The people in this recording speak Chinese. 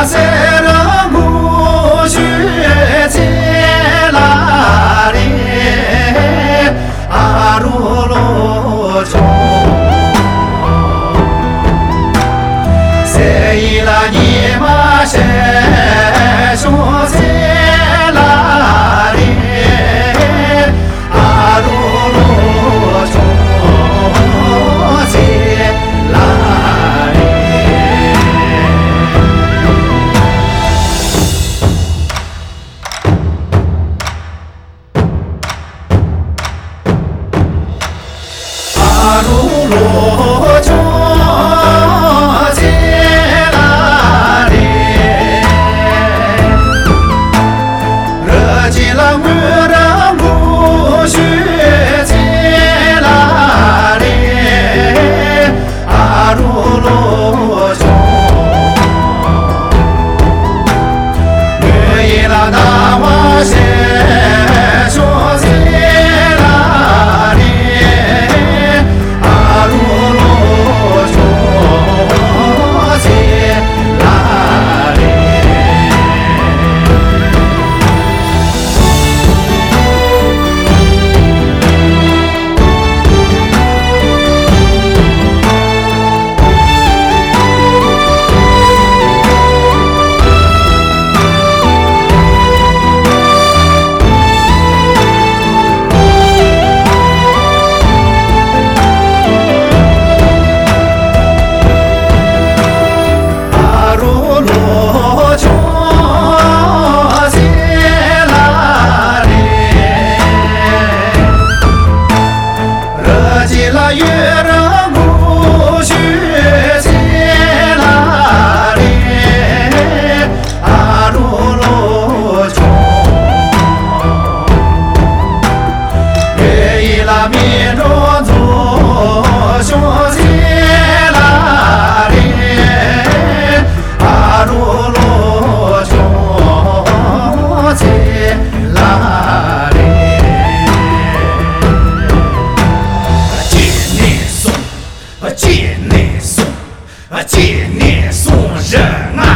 prazer. 宋，见南宋，见南宋人啊。